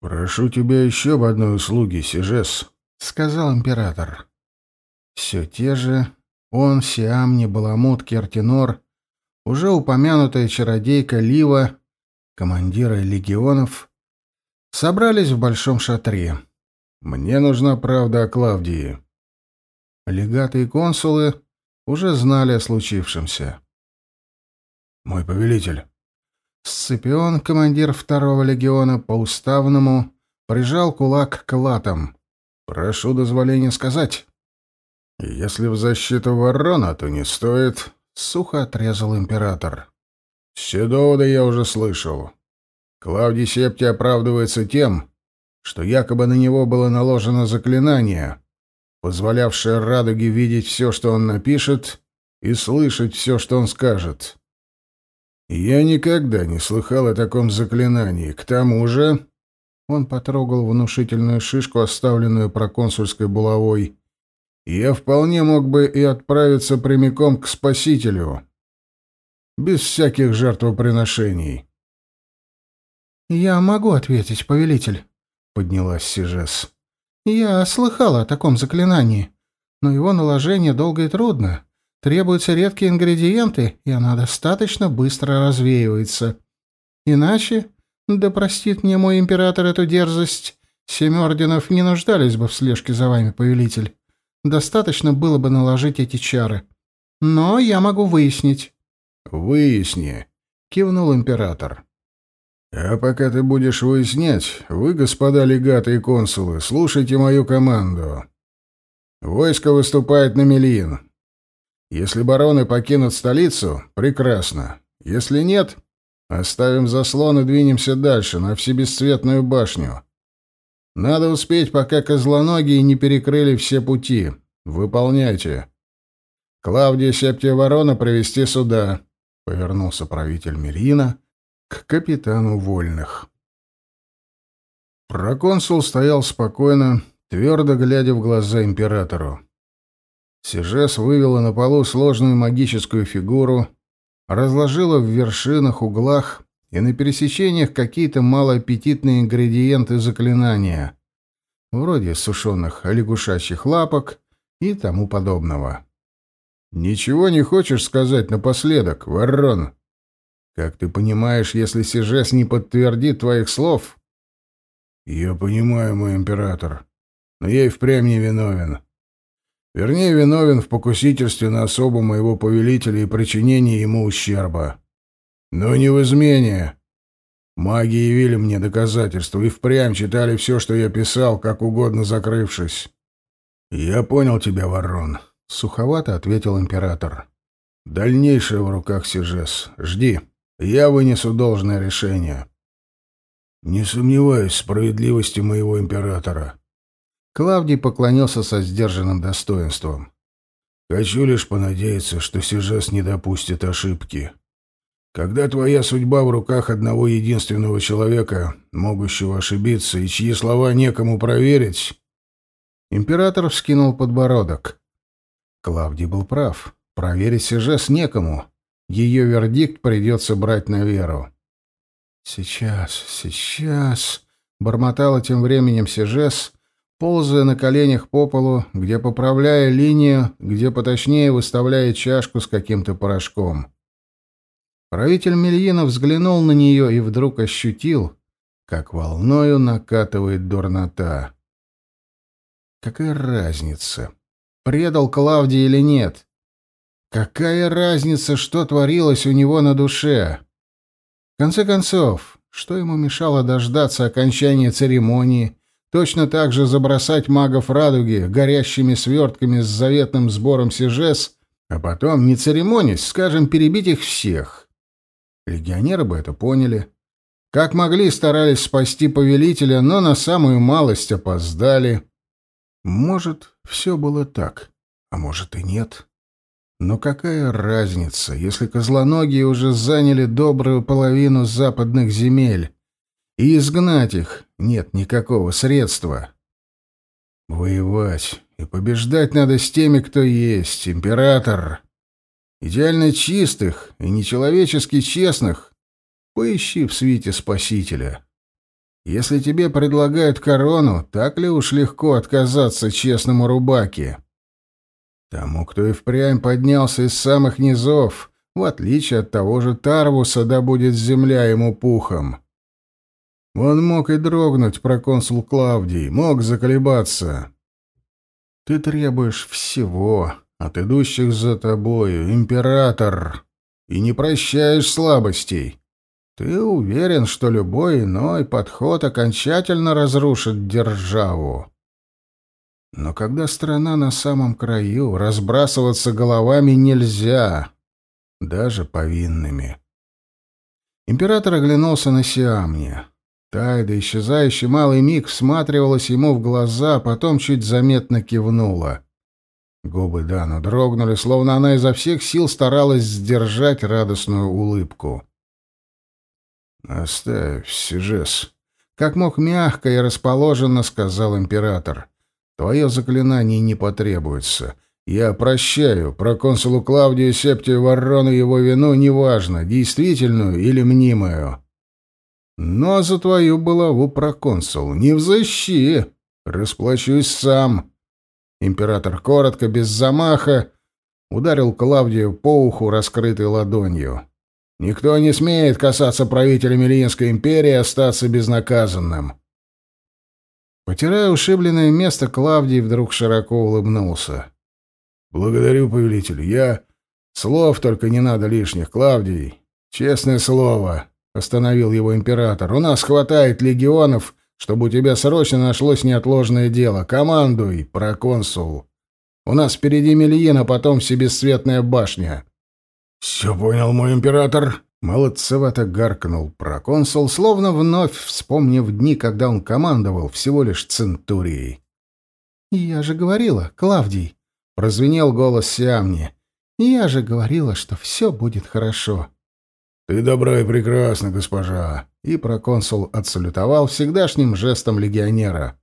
«Прошу тебя еще об одной услуге, Сижес», — сказал император. Все те же он, Сиамни, Баламут, Кертинор, уже упомянутая чародейка Лива, командиры легионов, собрались в большом шатре. «Мне нужна правда о Клавдии». Легаты и консулы уже знали о случившемся. «Мой повелитель». Сципион, командир второго легиона, по уставному прижал кулак к латам. «Прошу дозволения сказать». «Если в защиту ворона, то не стоит», — сухо отрезал император. «Все доводы я уже слышал. Клавдий Септи оправдывается тем, что якобы на него было наложено заклинание, позволявшее Радуге видеть все, что он напишет, и слышать все, что он скажет. Я никогда не слыхал о таком заклинании. К тому же...» Он потрогал внушительную шишку, оставленную проконсульской булавой. «Я вполне мог бы и отправиться прямиком к Спасителю, без всяких жертвоприношений». «Я могу ответить, повелитель», — поднялась Сижес. «Я слыхала о таком заклинании, но его наложение долго и трудно. Требуются редкие ингредиенты, и она достаточно быстро развеивается. Иначе, да простит мне мой император эту дерзость, семь орденов не нуждались бы в слежке за вами, повелитель. Достаточно было бы наложить эти чары. Но я могу выяснить». «Выясни», — кивнул император. «А пока ты будешь выяснять, вы, господа легаты и консулы, слушайте мою команду. Войско выступает на Мелин. Если бароны покинут столицу, прекрасно. Если нет, оставим заслон и двинемся дальше, на Всебесцветную башню. Надо успеть, пока козлоногие не перекрыли все пути. Выполняйте. Клавдия Септия Ворона привести сюда, — повернулся правитель Мирина к капитану Вольных. Проконсул стоял спокойно, твердо глядя в глаза императору. Сижес вывела на полу сложную магическую фигуру, разложила в вершинах, углах и на пересечениях какие-то малоаппетитные ингредиенты заклинания, вроде сушеных лягушачьих лапок и тому подобного. «Ничего не хочешь сказать напоследок, Ворон? Как ты понимаешь, если Сижес не подтвердит твоих слов...» «Я понимаю, мой император, но я и впрямь не виновен. Вернее, виновен в покусительстве на особу моего повелителя и причинении ему ущерба. Но не в измене. Маги явили мне доказательства и впрямь читали все, что я писал, как угодно закрывшись. «Я понял тебя, Ворон», — суховато ответил император. «Дальнейшее в руках Сижес. Жди. Я вынесу должное решение». «Не сомневаюсь в справедливости моего императора», Клавдий поклонился со сдержанным достоинством. «Хочу лишь понадеяться, что Сижес не допустит ошибки. Когда твоя судьба в руках одного единственного человека, могущего ошибиться, и чьи слова некому проверить...» Император вскинул подбородок. Клавдий был прав. Проверить Сижес некому. Ее вердикт придется брать на веру. «Сейчас, сейчас...» — бормотала тем временем Сижес, ползая на коленях по полу, где поправляя линию, где поточнее выставляя чашку с каким-то порошком. Правитель Мельина взглянул на нее и вдруг ощутил, как волною накатывает дурнота. Какая разница, предал Клавдий или нет? Какая разница, что творилось у него на душе? В конце концов, что ему мешало дождаться окончания церемонии, Точно так же забросать магов радуги горящими свертками с заветным сбором сижес, а потом, не церемонясь, скажем, перебить их всех. Легионеры бы это поняли. Как могли, старались спасти повелителя, но на самую малость опоздали. Может, все было так, а может и нет. Но какая разница, если козлоногие уже заняли добрую половину западных земель? и изгнать их нет никакого средства. Воевать и побеждать надо с теми, кто есть, император. Идеально чистых и нечеловечески честных поищи в свите Спасителя. Если тебе предлагают корону, так ли уж легко отказаться честному рубаке? Тому, кто и впрямь поднялся из самых низов, в отличие от того же Тарвуса, да будет земля ему пухом. Он мог и дрогнуть, проконсул Клавдий, мог заколебаться. Ты требуешь всего от идущих за тобою, император, и не прощаешь слабостей. Ты уверен, что любой иной подход окончательно разрушит державу. Но когда страна на самом краю, разбрасываться головами нельзя, даже повинными. Император оглянулся на Сиамне. Тайда, исчезающий малый миг, всматривалась ему в глаза, а потом чуть заметно кивнула. Губы Дана дрогнули, словно она изо всех сил старалась сдержать радостную улыбку. «Оставь, Сижес», — как мог мягко и расположенно сказал император. «Твое заклинание не потребуется. Я прощаю проконсулу Клавдию Септию Ворону его вину, неважно, действительную или мнимую. Но за твою булаву, проконсул, не взыщи, расплачусь сам». Император коротко, без замаха, ударил Клавдию по уху раскрытой ладонью. Никто не смеет касаться правителя Мелинской империи и остаться безнаказанным. Потирая ушибленное место, Клавдий вдруг широко улыбнулся. «Благодарю, повелитель. Я... Слов только не надо лишних, Клавдий. Честное слово», — остановил его император. «У нас хватает легионов, чтобы у тебя срочно нашлось неотложное дело. Командуй, проконсул. У нас впереди Мельин, а потом всебесцветная башня. «Все понял, мой император!» Молодцевато гаркнул проконсул, словно вновь вспомнив дни, когда он командовал всего лишь центурией. «Я же говорила, Клавдий!» — прозвенел голос Сиамни. «Я же говорила, что все будет хорошо». «Ты добра и прекрасна, госпожа!» И проконсул отсалютовал всегдашним жестом легионера.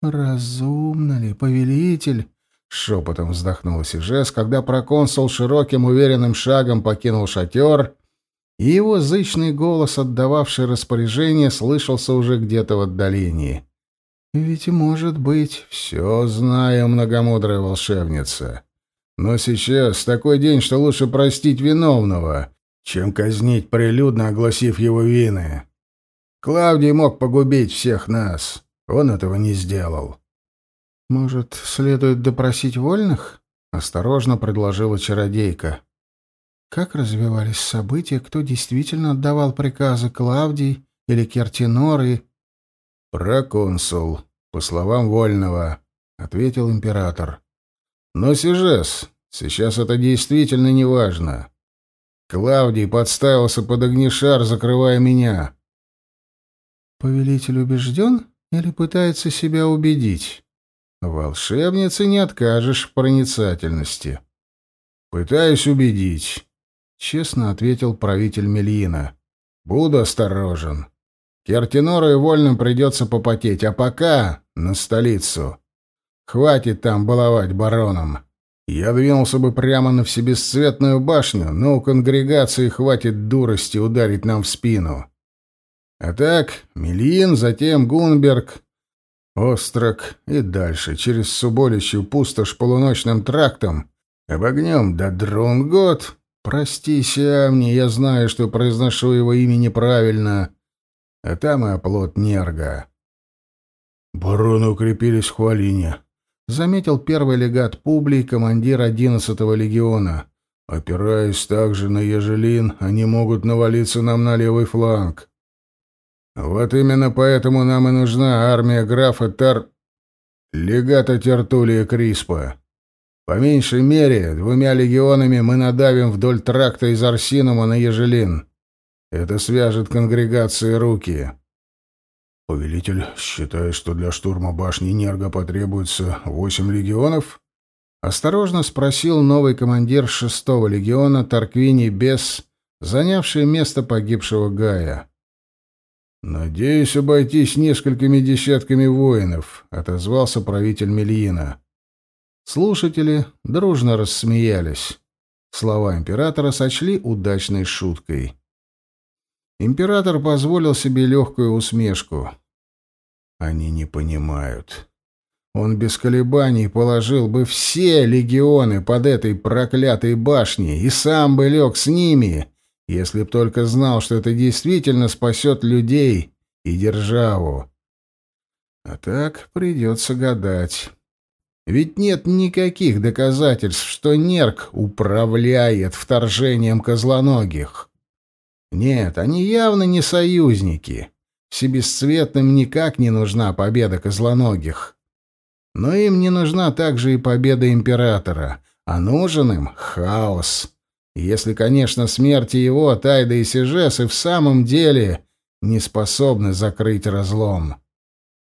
«Разумно ли, повелитель?» Шепотом вздохнул Сижес, когда проконсул широким уверенным шагом покинул шатер, и его зычный голос, отдававший распоряжение, слышался уже где-то в отдалении. «Ведь, может быть, все знаю, многомудрая волшебница. Но сейчас такой день, что лучше простить виновного, чем казнить прилюдно, огласив его вины. Клавдий мог погубить всех нас. Он этого не сделал. «Может, следует допросить вольных?» — осторожно предложила чародейка. «Как развивались события, кто действительно отдавал приказы Клавдий или Кертинор и...» «Проконсул, по словам вольного», — ответил император. «Но, Сижес, сейчас это действительно не важно. Клавдий подставился под огнешар, закрывая меня». «Повелитель убежден или пытается себя убедить?» Волшебнице не откажешь в проницательности. Пытаюсь убедить, честно ответил правитель Мельина. Буду осторожен. Кертинору и вольным придется попотеть, а пока на столицу. Хватит там баловать бароном. Я двинулся бы прямо на всебесцветную башню, но у конгрегации хватит дурости ударить нам в спину. А так, Мельин, затем Гунберг, Острог и дальше, через Суболичью пустошь полуночным трактом, обогнем до Друнгот. Прости, Сиамни, я знаю, что произношу его имя неправильно. А там и оплот Нерга. Бароны укрепились в Хвалине, — заметил первый легат Публий, командир одиннадцатого легиона. Опираясь также на Ежелин, они могут навалиться нам на левый фланг. Вот именно поэтому нам и нужна армия графа Тар... легата Тертулия Криспа. По меньшей мере, двумя легионами мы надавим вдоль тракта из Арсинума на Ежелин. Это свяжет конгрегации руки. Повелитель считает, что для штурма башни Нерга потребуется восемь легионов? Осторожно спросил новый командир шестого легиона Тарквини Бес, занявший место погибшего Гая. «Надеюсь обойтись несколькими десятками воинов», — отозвался правитель Мельина. Слушатели дружно рассмеялись. Слова императора сочли удачной шуткой. Император позволил себе легкую усмешку. Они не понимают. Он без колебаний положил бы все легионы под этой проклятой башней и сам бы лег с ними, если б только знал, что это действительно спасет людей и державу. А так придется гадать. Ведь нет никаких доказательств, что Нерк управляет вторжением козлоногих. Нет, они явно не союзники. Всебесцветным никак не нужна победа козлоногих. Но им не нужна также и победа императора, а нужен им хаос. Если, конечно, смерти его, Тайда и Сижес и в самом деле не способны закрыть разлом.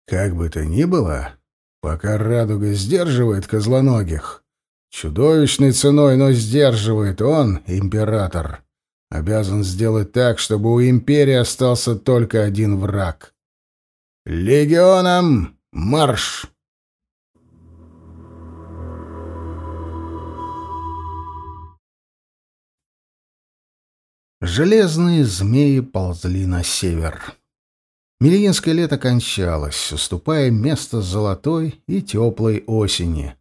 Как бы то ни было, пока радуга сдерживает козлоногих, чудовищной ценой, но сдерживает он, император, обязан сделать так, чтобы у империи остался только один враг. «Легионам марш!» Железные змеи ползли на север. Мельинское лето кончалось, уступая место золотой и теплой осени.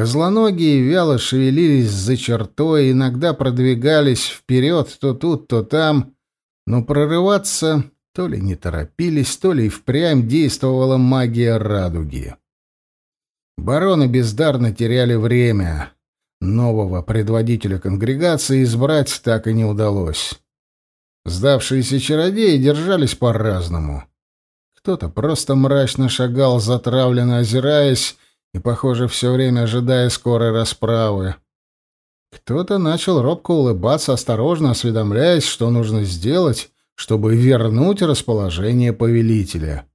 Козлоногие вяло шевелились за чертой, иногда продвигались вперед то тут, то там, но прорываться то ли не торопились, то ли и впрямь действовала магия радуги. Бароны бездарно теряли время. Нового предводителя конгрегации избрать так и не удалось. Сдавшиеся чародеи держались по-разному. Кто-то просто мрачно шагал, затравленно озираясь и, похоже, все время ожидая скорой расправы. Кто-то начал робко улыбаться, осторожно осведомляясь, что нужно сделать, чтобы вернуть расположение повелителя.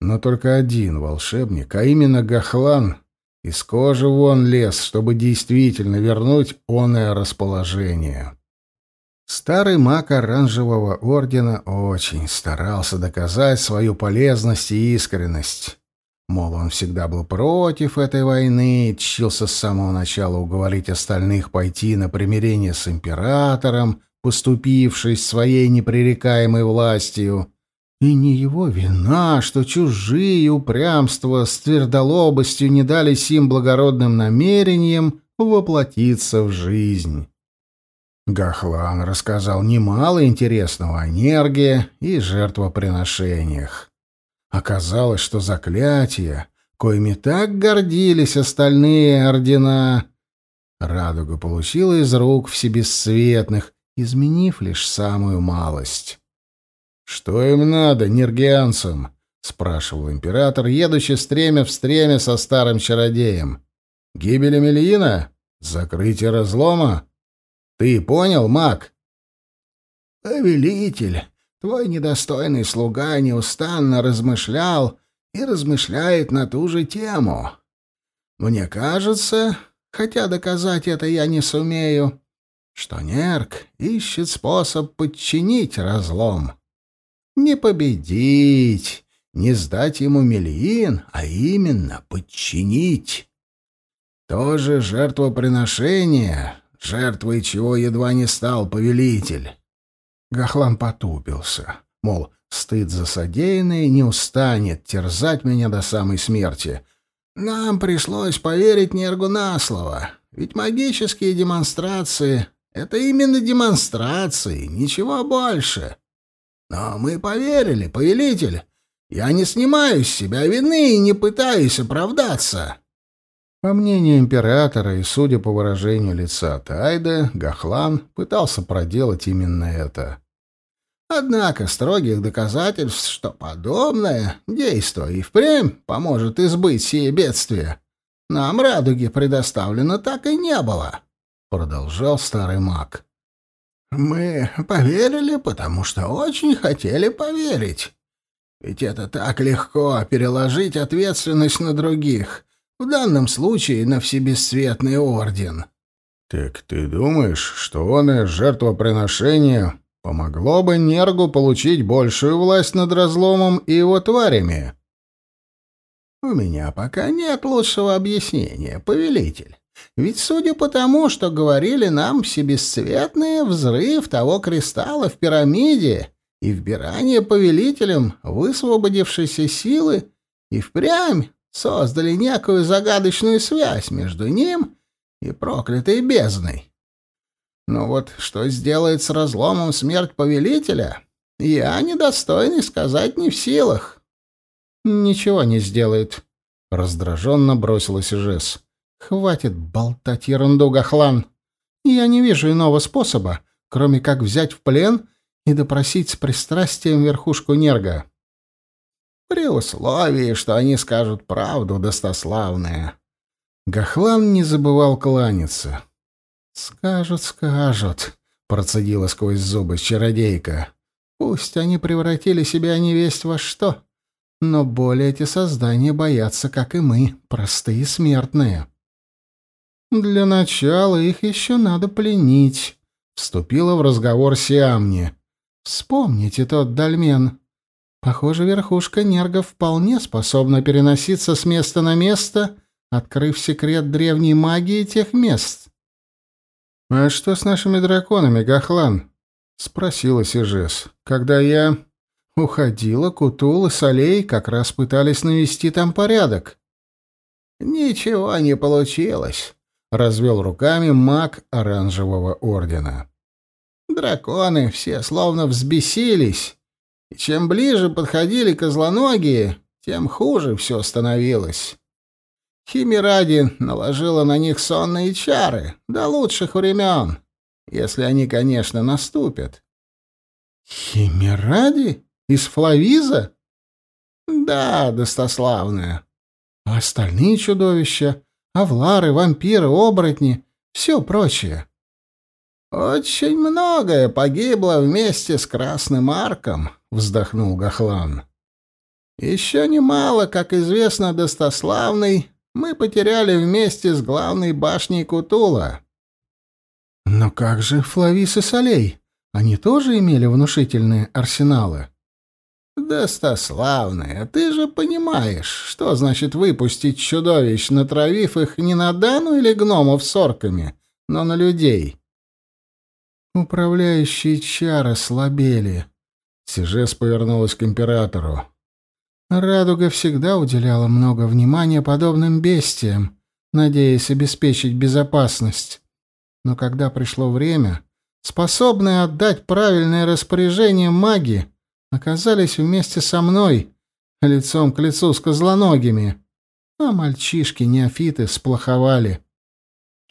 Но только один волшебник, а именно Гахлан, из кожи вон лез, чтобы действительно вернуть оное расположение. Старый маг Оранжевого Ордена очень старался доказать свою полезность и искренность. Мол, он всегда был против этой войны, тщился с самого начала уговорить остальных пойти на примирение с императором, поступившись своей непререкаемой властью. И не его вина, что чужие упрямства с твердолобостью не дали сим благородным намерениям воплотиться в жизнь. Гахлан рассказал немало интересного о Нерге и жертвоприношениях. Оказалось, что заклятия, коими так гордились остальные ордена, Радуга получила из рук всебесцветных, изменив лишь самую малость. «Что им надо, нергианцам?» — спрашивал император, едучи стремя в стремя со старым чародеем. «Гибель Эмильина? Закрытие разлома? Ты понял, маг?» «Повелитель, твой недостойный слуга неустанно размышлял и размышляет на ту же тему. Мне кажется, хотя доказать это я не сумею, что Нерк ищет способ подчинить разлом». Не победить, не сдать ему миллиин, а именно подчинить. Тоже жертвоприношение, жертвой чего едва не стал повелитель. Гахлан потупился, мол, стыд за содеянное не устанет терзать меня до самой смерти. Нам пришлось поверить Нергу на слово, ведь магические демонстрации — это именно демонстрации, ничего больше. Но мы поверили, повелитель. Я не снимаю с себя вины и не пытаюсь оправдаться. По мнению императора и судя по выражению лица Тайда, Гахлан пытался проделать именно это. Однако строгих доказательств, что подобное действие и впрямь поможет избыть сие бедствие, нам радуги предоставлено так и не было, — продолжал старый маг. Мы поверили, потому что очень хотели поверить. Ведь это так легко переложить ответственность на других, в данном случае на Всебесцветный Орден. Так ты думаешь, что он и жертвоприношение помогло бы Нергу получить большую власть над разломом и его тварями? У меня пока нет лучшего объяснения, повелитель. Ведь судя по тому, что говорили нам все бесцветные, взрыв того кристалла в пирамиде и вбирание повелителем высвободившейся силы и впрямь создали некую загадочную связь между ним и проклятой бездной. Но вот что сделает с разломом смерть повелителя, я недостойный сказать не в силах. Ничего не сделает, раздраженно бросилась Жес. Хватит болтать ерунду, Гахлан. Я не вижу иного способа, кроме как взять в плен и допросить с пристрастием верхушку Нерга. При условии, что они скажут правду, достославная. Гахлан не забывал кланяться. «Скажут, скажут», — процедила сквозь зубы чародейка. «Пусть они превратили себя невесть во что, но более эти создания боятся, как и мы, простые смертные». «Для начала их еще надо пленить», — вступила в разговор Сиамни. «Вспомните тот дольмен. Похоже, верхушка нергов вполне способна переноситься с места на место, открыв секрет древней магии тех мест». «А что с нашими драконами, Гахлан?» — спросила Сижес. «Когда я уходила, Кутул и Солей как раз пытались навести там порядок». «Ничего не получилось», — развел руками маг Оранжевого Ордена. «Драконы все словно взбесились, и чем ближе подходили козлоногие, тем хуже все становилось». Химиради наложила на них сонные чары до лучших времен, если они, конечно, наступят. Химиради? Из Флавиза? Да, достославная. А остальные чудовища? Авлары, вампиры, оборотни, все прочее. Очень многое погибло вместе с Красным Арком, вздохнул Гахлан. Еще немало, как известно, достославный мы потеряли вместе с главной башней Кутула. Но как же Флавис и Солей? Они тоже имели внушительные арсеналы? Достославная, ты же понимаешь, что значит выпустить чудовищ, натравив их не на Дану или гномов с орками, но на людей. Управляющие чары слабели. Сижес повернулась к императору. Радуга всегда уделяла много внимания подобным бестиям, надеясь обеспечить безопасность. Но когда пришло время, способные отдать правильное распоряжение маги оказались вместе со мной, лицом к лицу с козлоногими, а мальчишки-неофиты сплоховали.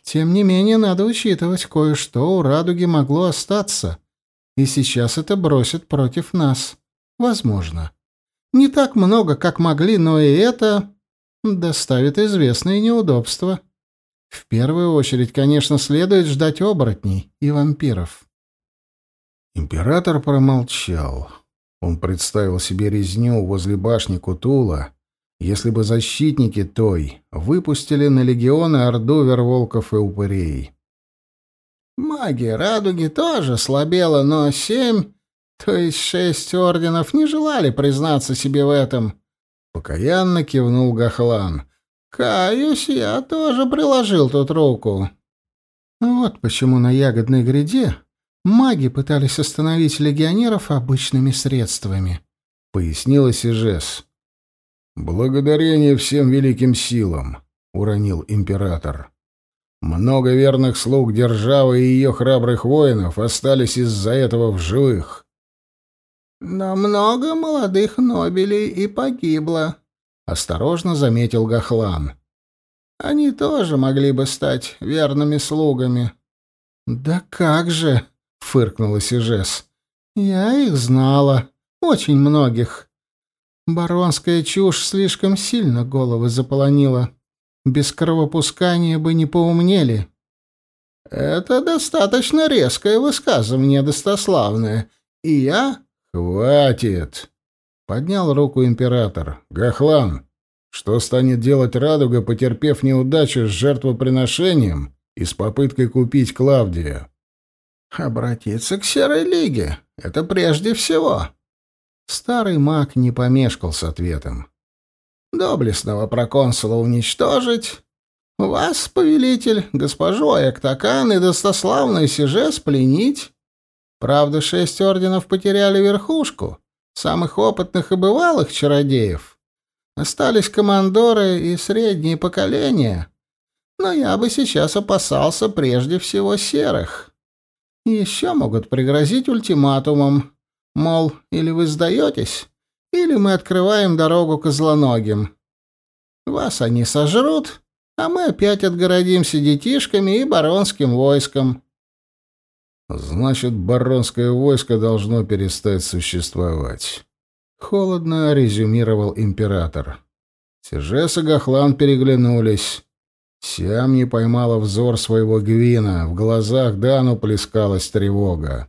Тем не менее, надо учитывать, кое-что у радуги могло остаться, и сейчас это бросит против нас. Возможно. Не так много, как могли, но и это доставит известные неудобства. В первую очередь, конечно, следует ждать оборотней и вампиров. Император промолчал. Он представил себе резню возле башни Кутула, если бы защитники той выпустили на легионы орду верволков и упырей. Магия радуги тоже слабела, но семь то есть шесть орденов не желали признаться себе в этом. Покаянно кивнул Гахлан. Каюсь, я тоже приложил тут руку. Вот почему на ягодной гряде маги пытались остановить легионеров обычными средствами, пояснила Сижес. Благодарение всем великим силам, уронил император. Много верных слуг державы и ее храбрых воинов остались из-за этого в живых. «Но много молодых нобелей и погибло», — осторожно заметил Гахлан. «Они тоже могли бы стать верными слугами». «Да как же!» — фыркнула Сижес. «Я их знала. Очень многих. Баронская чушь слишком сильно головы заполонила. Без кровопускания бы не поумнели». «Это достаточно резкое высказывание, достославное, и я «Хватит!» — поднял руку император. «Гахлан, что станет делать Радуга, потерпев неудачу с жертвоприношением и с попыткой купить Клавдия?» «Обратиться к Серой Лиге. Это прежде всего». Старый маг не помешкал с ответом. «Доблестного проконсула уничтожить, Вас, повелитель, госпожу Эктакан и достославную Сижес пленить. Правда, шесть орденов потеряли верхушку, самых опытных и бывалых чародеев. Остались командоры и средние поколения. Но я бы сейчас опасался прежде всего серых. Еще могут пригрозить ультиматумом. Мол, или вы сдаетесь, или мы открываем дорогу козлоногим. Вас они сожрут, а мы опять отгородимся детишками и баронским войском. Значит, баронское войско должно перестать существовать. Холодно резюмировал император. Сижес и Гахлан переглянулись. Сиам не поймала взор своего Гвина, в глазах Дану плескалась тревога.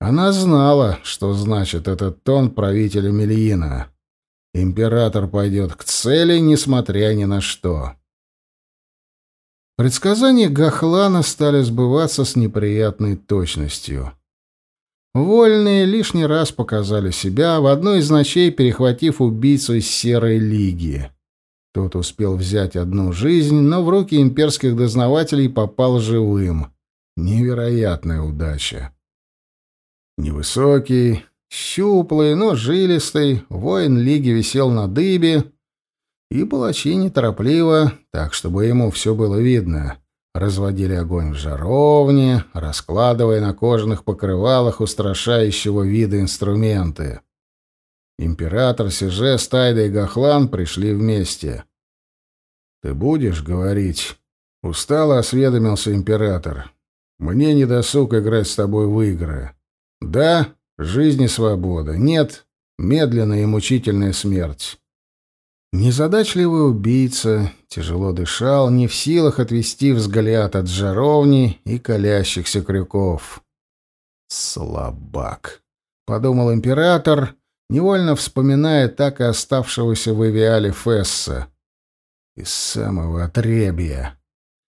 Она знала, что значит этот тон правителя Мельина. Император пойдет к цели, несмотря ни на что. Предсказания Гахлана стали сбываться с неприятной точностью. Вольные лишний раз показали себя, в одной из ночей перехватив убийцу из Серой Лиги. Тот успел взять одну жизнь, но в руки имперских дознавателей попал живым. Невероятная удача. Невысокий, щуплый, но жилистый, воин Лиги висел на дыбе, и палачи неторопливо, так, чтобы ему все было видно, разводили огонь в жаровне, раскладывая на кожаных покрывалах устрашающего вида инструменты. Император Сиже, Стайда и Гахлан пришли вместе. «Ты будешь говорить?» Устало осведомился император. «Мне не досуг играть с тобой в игры. Да, жизнь и свобода. Нет, медленная и мучительная смерть». Незадачливый убийца тяжело дышал, не в силах отвести взгляд от жаровни и колящихся крюков. «Слабак», — подумал император, невольно вспоминая так и оставшегося в Эвиале Фесса. Из самого отребья.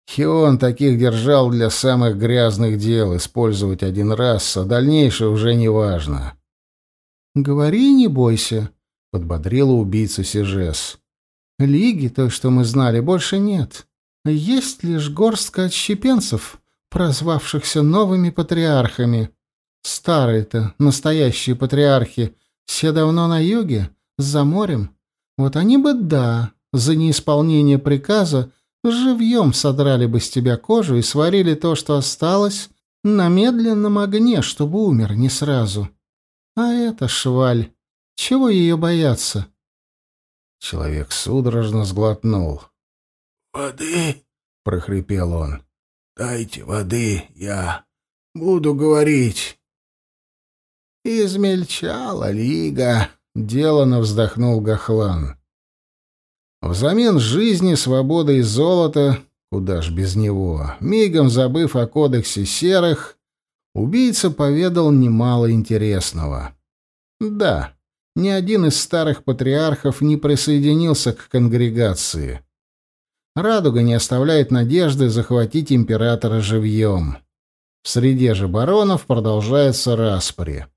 Хион таких держал для самых грязных дел, использовать один раз, а дальнейшее уже не важно. «Говори, не бойся», — подбодрила убийца Сижес. «Лиги, той, что мы знали, больше нет. Есть лишь горстка отщепенцев, прозвавшихся новыми патриархами. Старые-то, настоящие патриархи, все давно на юге, за морем. Вот они бы, да, за неисполнение приказа живьем содрали бы с тебя кожу и сварили то, что осталось, на медленном огне, чтобы умер не сразу. А это шваль. Чего ее бояться? Человек судорожно сглотнул. «Воды?» — прохрипел он. «Дайте воды, я буду говорить». «Измельчала лига», — делано вздохнул Гахлан. Взамен жизни, свободы и золота, куда ж без него, мигом забыв о кодексе серых, убийца поведал немало интересного. Да, ни один из старых патриархов не присоединился к конгрегации. Радуга не оставляет надежды захватить императора живьем. В среде же баронов продолжается распри.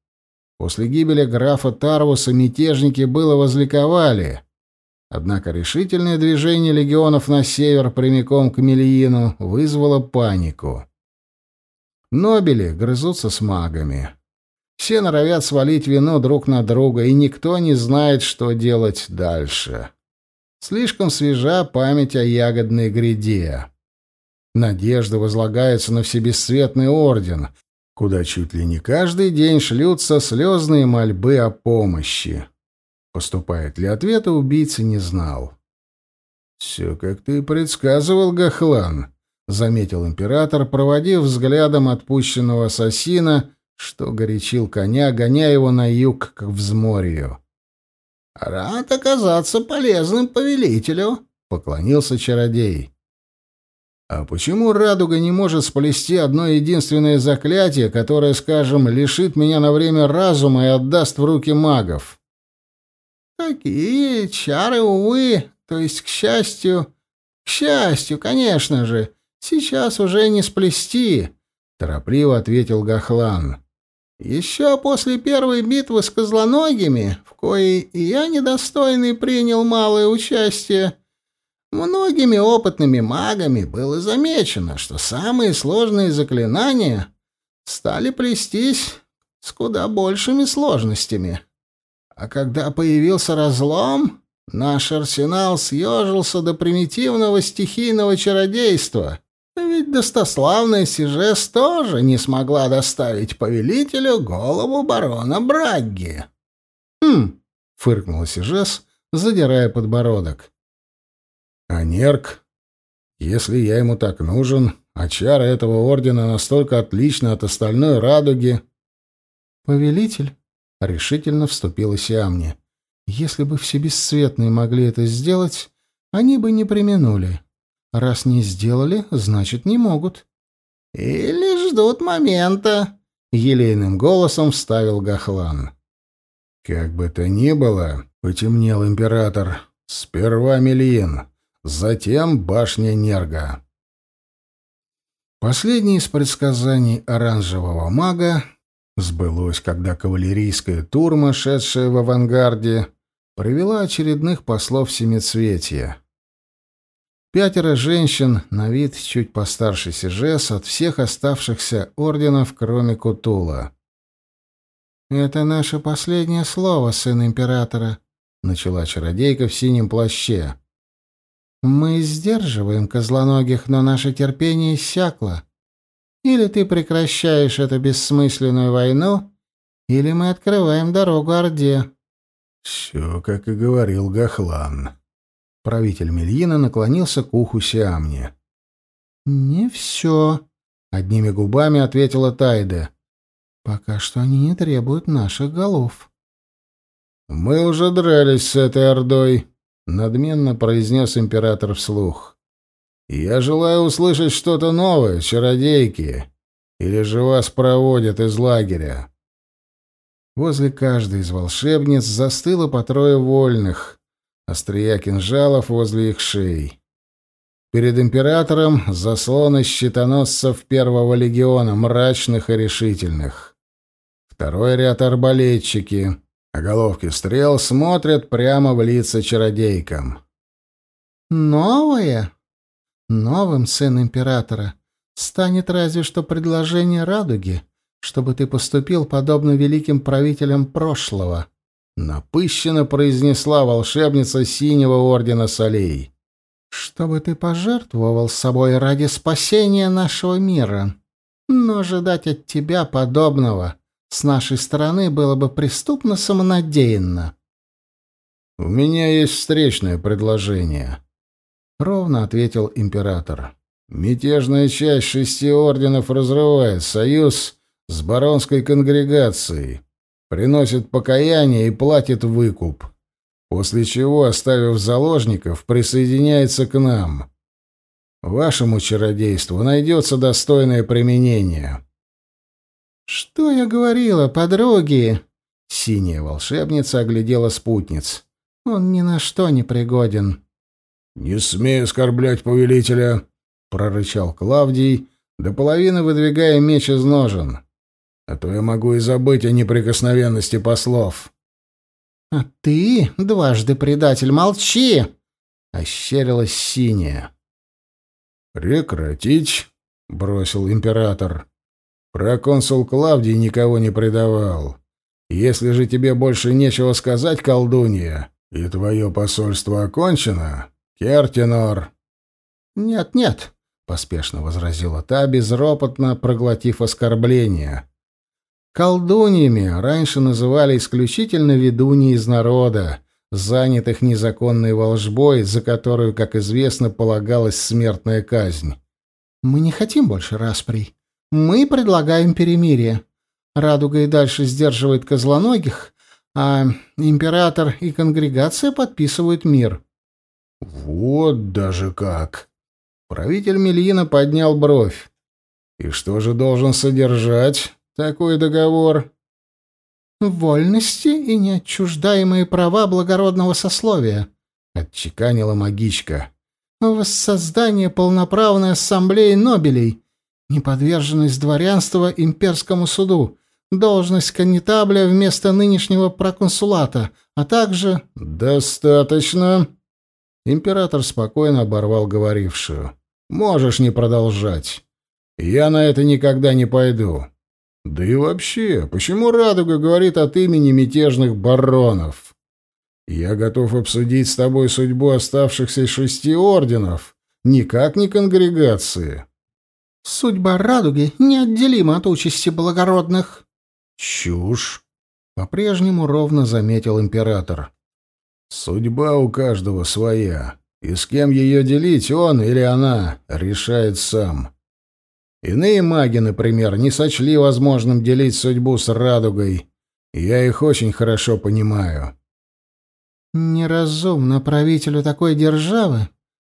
После гибели графа Тарвуса мятежники было возликовали. Однако решительное движение легионов на север прямиком к Мельину вызвало панику. Нобели грызутся с магами. Все норовят свалить вину друг на друга, и никто не знает, что делать дальше. Слишком свежа память о ягодной гряде. Надежда возлагается на всебесцветный орден, куда чуть ли не каждый день шлются слезные мольбы о помощи. Поступает ли ответа, убийца не знал. «Все, как ты предсказывал, Гахлан», — заметил император, проводив взглядом отпущенного ассасина что горячил коня, гоняя его на юг к взморью. «Рад оказаться полезным повелителю», — поклонился чародей. «А почему радуга не может сплести одно единственное заклятие, которое, скажем, лишит меня на время разума и отдаст в руки магов?» «Такие чары, увы, то есть, к счастью...» «К счастью, конечно же, сейчас уже не сплести», — торопливо ответил Гахлан. Еще после первой битвы с козлоногими, в коей я недостойный принял малое участие, Многими опытными магами было замечено, что самые сложные заклинания стали плестись с куда большими сложностями. А когда появился разлом, наш арсенал съежился до примитивного стихийного чародейства. Ведь достославная Сижес тоже не смогла доставить повелителю голову барона Брагги. «Хм!» — фыркнула Сижес, задирая подбородок. «А Нерк? Если я ему так нужен, а чары этого ордена настолько отличны от остальной радуги...» «Повелитель?» — решительно вступила Сиамни. «Если бы все бесцветные могли это сделать, они бы не применули. Раз не сделали, значит, не могут». «Или ждут момента», — елейным голосом вставил Гахлан. «Как бы то ни было», — потемнел император, — «сперва Мельин, затем башня Нерга». Последнее из предсказаний оранжевого мага сбылось, когда кавалерийская турма, шедшая в авангарде, привела очередных послов семицветия. Пятеро женщин, на вид чуть постарше Сижес, от всех оставшихся орденов, кроме Кутула. «Это наше последнее слово, сын императора», — начала чародейка в синем плаще. «Мы сдерживаем козлоногих, но наше терпение иссякло. Или ты прекращаешь эту бессмысленную войну, или мы открываем дорогу Орде». «Все, как и говорил Гахлан». Правитель Мельина наклонился к уху Сиамни. «Не все», — одними губами ответила Тайда. «Пока что они не требуют наших голов». «Мы уже дрались с этой Ордой», — надменно произнес император вслух. «Я желаю услышать что-то новое, чародейки, или же вас проводят из лагеря». Возле каждой из волшебниц застыло по трое вольных, острия кинжалов возле их шеи. Перед императором заслоны щитоносцев первого легиона, мрачных и решительных. Второй ряд арбалетчики, а головки стрел смотрят прямо в лица чародейкам. «Новое? Новым, сын императора, станет разве что предложение радуги, чтобы ты поступил подобно великим правителям прошлого», — напыщенно произнесла волшебница синего ордена солей. «Чтобы ты пожертвовал собой ради спасения нашего мира. Но ожидать от тебя подобного с нашей стороны было бы преступно самонадеянно. «У меня есть встречное предложение», — ровно ответил император. «Мятежная часть шести орденов разрывает союз с баронской конгрегацией, приносит покаяние и платит выкуп, после чего, оставив заложников, присоединяется к нам. Вашему чародейству найдется достойное применение». «Что я говорила, подруги?» Синяя волшебница оглядела спутниц. «Он ни на что не пригоден». «Не смей оскорблять повелителя!» — прорычал Клавдий, до половины выдвигая меч из ножен. «А то я могу и забыть о неприкосновенности послов». «А ты, дважды предатель, молчи!» — ощерилась синяя. «Прекратить!» — бросил император. Проконсул Клавдий никого не предавал. Если же тебе больше нечего сказать, колдунья, и твое посольство окончено, Кертинор...» «Нет-нет», — поспешно возразила та, безропотно проглотив оскорбление. «Колдуньями раньше называли исключительно ведуньи из народа, занятых незаконной волжбой, за которую, как известно, полагалась смертная казнь. Мы не хотим больше расприй. Мы предлагаем перемирие. Радуга и дальше сдерживает козлоногих, а император и конгрегация подписывают мир. Вот даже как. Правитель Мельина поднял бровь. И что же должен содержать такой договор? Вольности и неотчуждаемые права благородного сословия, отчеканила магичка. Воссоздание полноправной ассамблеи нобелей, неподверженность дворянства имперскому суду, должность коннетабля вместо нынешнего проконсулата, а также... «Достаточно!» Император спокойно оборвал говорившую. «Можешь не продолжать. Я на это никогда не пойду. Да и вообще, почему Радуга говорит от имени мятежных баронов? Я готов обсудить с тобой судьбу оставшихся шести орденов, никак не конгрегации». «Судьба Радуги неотделима от участи благородных». «Чушь!» — по-прежнему ровно заметил император. Судьба у каждого своя, и с кем ее делить, он или она, решает сам. Иные маги, например, не сочли возможным делить судьбу с радугой. Я их очень хорошо понимаю. «Неразумно правителю такой державы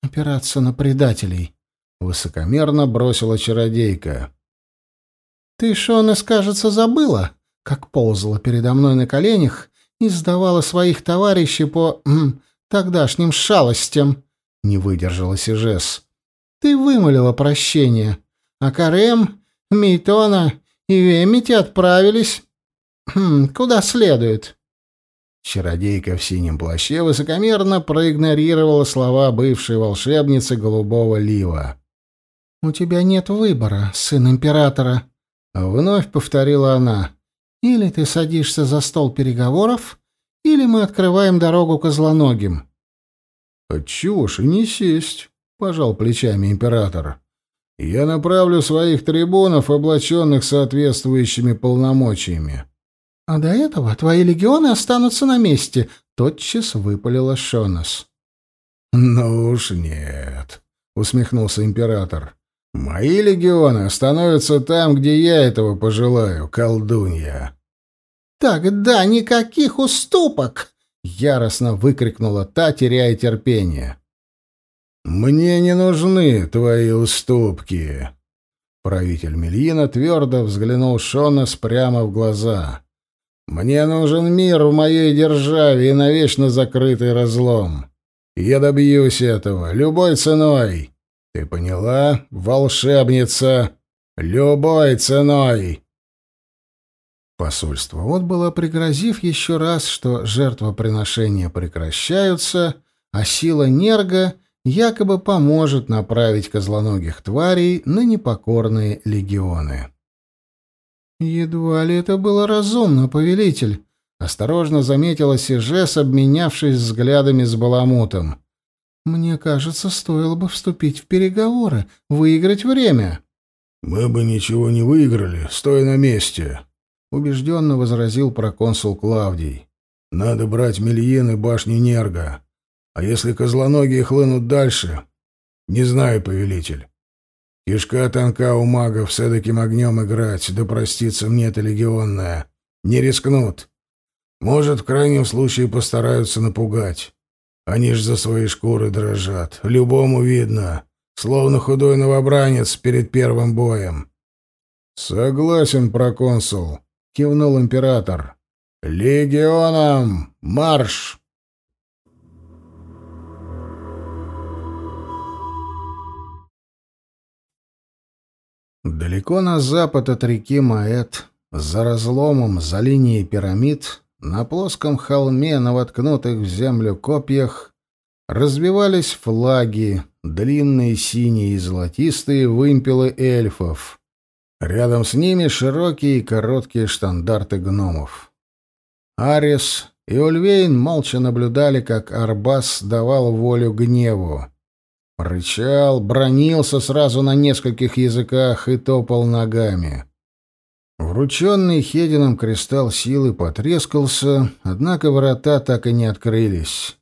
опираться на предателей», — высокомерно бросила чародейка. «Ты, Шона, скажется, забыла, как ползала передо мной на коленях и сдавала своих товарищей по м, тогдашним шалостям, — не выдержала Сижес. Ты вымолила прощение, а Карем, Мейтона и Вемити отправились хм, куда следует. Чародейка в синем плаще высокомерно проигнорировала слова бывшей волшебницы голубого лива. «У тебя нет выбора, сын императора», — вновь повторила она. Или ты садишься за стол переговоров, или мы открываем дорогу козлоногим. — Отчего ж и не сесть, — пожал плечами император. — Я направлю своих трибунов, облаченных соответствующими полномочиями. — А до этого твои легионы останутся на месте, — тотчас выпалила Шонас. — Ну уж нет, — усмехнулся император. Мои легионы остановятся там, где я этого пожелаю, колдунья. Тогда никаких уступок, яростно выкрикнула та, теряя терпение. Мне не нужны твои уступки. Правитель Мельина твердо взглянул Шонас прямо в глаза. Мне нужен мир в моей державе и навечно закрытый разлом. Я добьюсь этого любой ценой. Ты поняла, волшебница? Любой ценой!» Посольство отбыло, пригрозив еще раз, что жертвоприношения прекращаются, а сила Нерга якобы поможет направить козлоногих тварей на непокорные легионы. «Едва ли это было разумно, повелитель», — осторожно заметила Сижес, обменявшись взглядами с Баламутом. Мне кажется, стоило бы вступить в переговоры, выиграть время. Мы бы ничего не выиграли, стоя на месте, убежденно возразил проконсул Клавдий. Надо брать Мельен и башни Нерга. А если козлоногие хлынут дальше? Не знаю, повелитель. Кишка тонка у магов с эдаким огнем играть, да простится мне это легионная. Не рискнут. Может, в крайнем случае постараются напугать. Они ж за свои шкуры дрожат. Любому видно. Словно худой новобранец перед первым боем. «Согласен, проконсул», — кивнул император. «Легионам марш!» Далеко на запад от реки Маэт, за разломом, за линией пирамид, на плоском холме, на воткнутых в землю копьях, развивались флаги, длинные синие и золотистые вымпелы эльфов. Рядом с ними широкие и короткие штандарты гномов. Арис и Ульвейн молча наблюдали, как Арбас давал волю гневу. Рычал, бронился сразу на нескольких языках и топал ногами. Врученный Хедином кристалл силы потрескался, однако врата так и не открылись.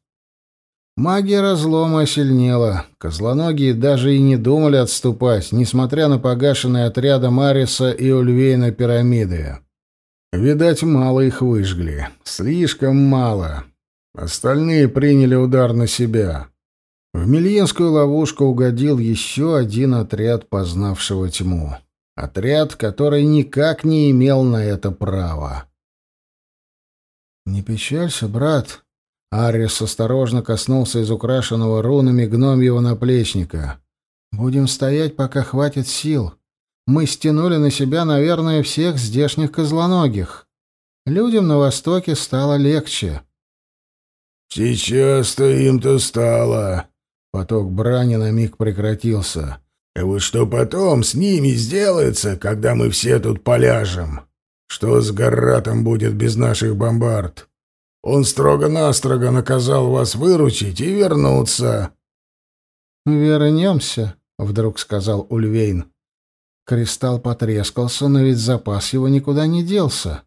Магия разлома сильнела. Козлоногие даже и не думали отступать, несмотря на погашенные отряды Мариса и Ульвейна пирамиды. Видать, мало их выжгли. Слишком мало. Остальные приняли удар на себя. В Мельинскую ловушку угодил еще один отряд познавшего тьму. Отряд, который никак не имел на это права. «Не печалься, брат», — Арис осторожно коснулся из украшенного рунами гномьего наплечника. «Будем стоять, пока хватит сил. Мы стянули на себя, наверное, всех здешних козлоногих. Людям на Востоке стало легче». Сейчас-то им-то стало. Поток брани на миг прекратился. И вот что потом с ними сделается, когда мы все тут поляжем? Что с Гарратом будет без наших бомбард? Он строго-настрого наказал вас выручить и вернуться. «Вернемся», — вдруг сказал Ульвейн. Кристалл потрескался, но ведь запас его никуда не делся.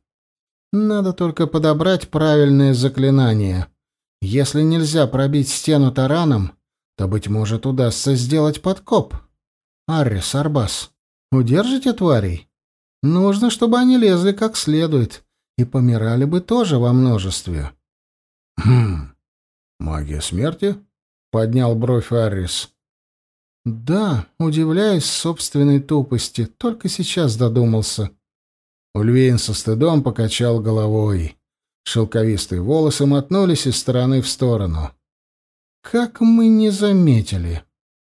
Надо только подобрать правильное заклинание. Если нельзя пробить стену тараном, то, быть может, удастся сделать подкоп. Аррис, Арбас, удержите тварей? Нужно, чтобы они лезли как следует и помирали бы тоже во множестве. Хм. Магия смерти? Поднял бровь Аррис. Да, удивляюсь собственной тупости, только сейчас додумался. Ульвейн со стыдом покачал головой. Шелковистые волосы мотнулись из стороны в сторону. Как мы не заметили.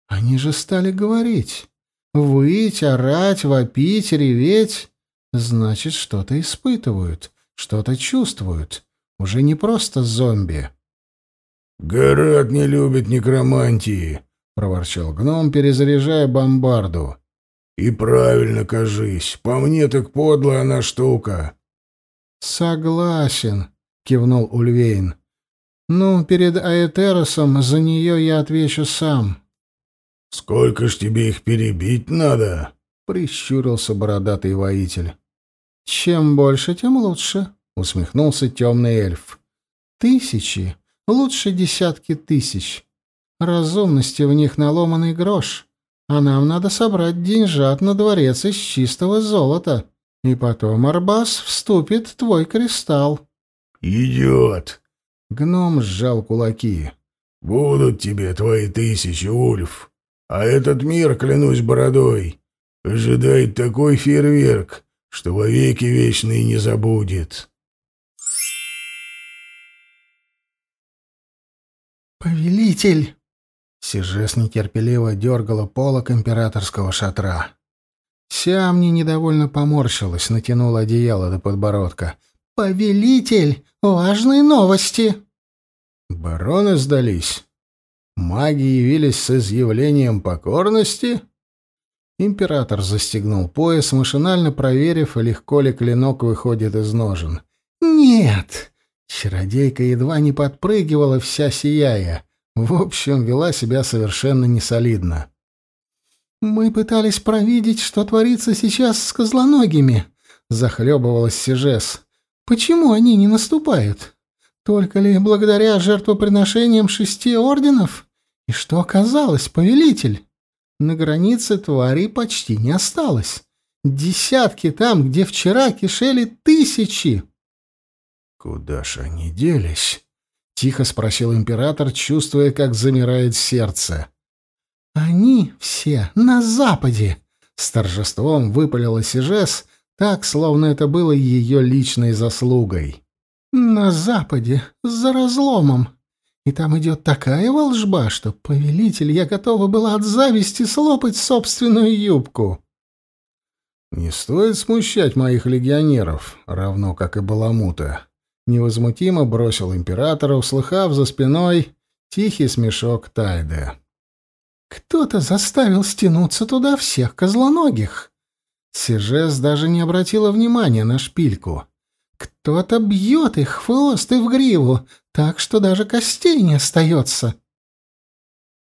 Они же стали говорить. Выть, орать, вопить, реветь. Значит, что-то испытывают, что-то чувствуют. Уже не просто зомби. «Город не любит некромантии», — проворчал гном, перезаряжая бомбарду. «И правильно, кажись. По мне так подлая она штука». «Согласен», — кивнул Ульвейн. «Ну, перед Аэтеросом за нее я отвечу сам». «Сколько ж тебе их перебить надо?» — прищурился бородатый воитель. «Чем больше, тем лучше», — усмехнулся темный эльф. «Тысячи, лучше десятки тысяч. Разумности в них наломанный грош, а нам надо собрать деньжат на дворец из чистого золота, и потом, Арбас, вступит твой кристалл». «Идет!» — гном сжал кулаки. «Будут тебе твои тысячи, Ульф, а этот мир, клянусь бородой, ожидает такой фейерверк, что вовеки вечные не забудет». «Повелитель!» Сижес нетерпеливо дергала полок императорского шатра. Сиамни недовольно поморщилась, натянула одеяло до подбородка. «Повелитель! Важные новости!» Бароны сдались. Маги явились с изъявлением покорности? Император застегнул пояс, машинально проверив, легко ли клинок выходит из ножен. «Нет!» Чародейка едва не подпрыгивала, вся сияя. В общем, вела себя совершенно несолидно. «Мы пытались провидеть, что творится сейчас с козлоногими», — захлебывалась Сижес. «Почему они не наступают? Только ли благодаря жертвоприношениям шести орденов? И что оказалось, повелитель? На границе тварей почти не осталось. Десятки там, где вчера кишели тысячи». «Куда ж они делись?» — тихо спросил император, чувствуя, как замирает сердце. «Они все на западе!» — с торжеством выпалила Сижес, так, словно это было ее личной заслугой. «На западе, за разломом. И там идет такая волжба, что, повелитель, я готова была от зависти слопать собственную юбку». «Не стоит смущать моих легионеров, равно как и Баламута невозмутимо бросил императора, услыхав за спиной тихий смешок Тайды. «Кто-то заставил стянуться туда всех козлоногих!» Сижес даже не обратила внимания на шпильку. «Кто-то бьет их хвост и в гриву, так что даже костей не остается!»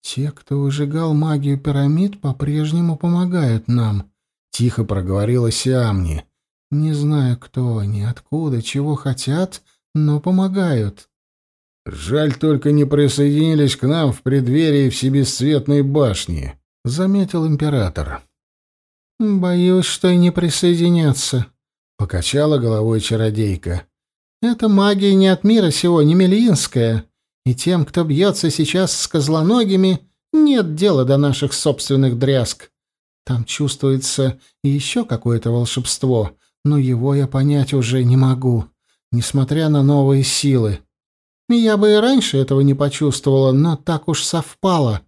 «Те, кто выжигал магию пирамид, по-прежнему помогают нам», — тихо проговорила Сиамни. Не знаю, кто они, откуда, чего хотят, но помогают. Жаль только не присоединились к нам в преддверии всебесцветной башни, заметил император. Боюсь, что и не присоединятся, покачала головой чародейка. Эта магия не от мира сего, не мелинская, и тем, кто бьется сейчас с козлоногими, нет дела до наших собственных дрязг. Там чувствуется еще какое-то волшебство, но его я понять уже не могу, несмотря на новые силы. Я бы и раньше этого не почувствовала, но так уж совпало.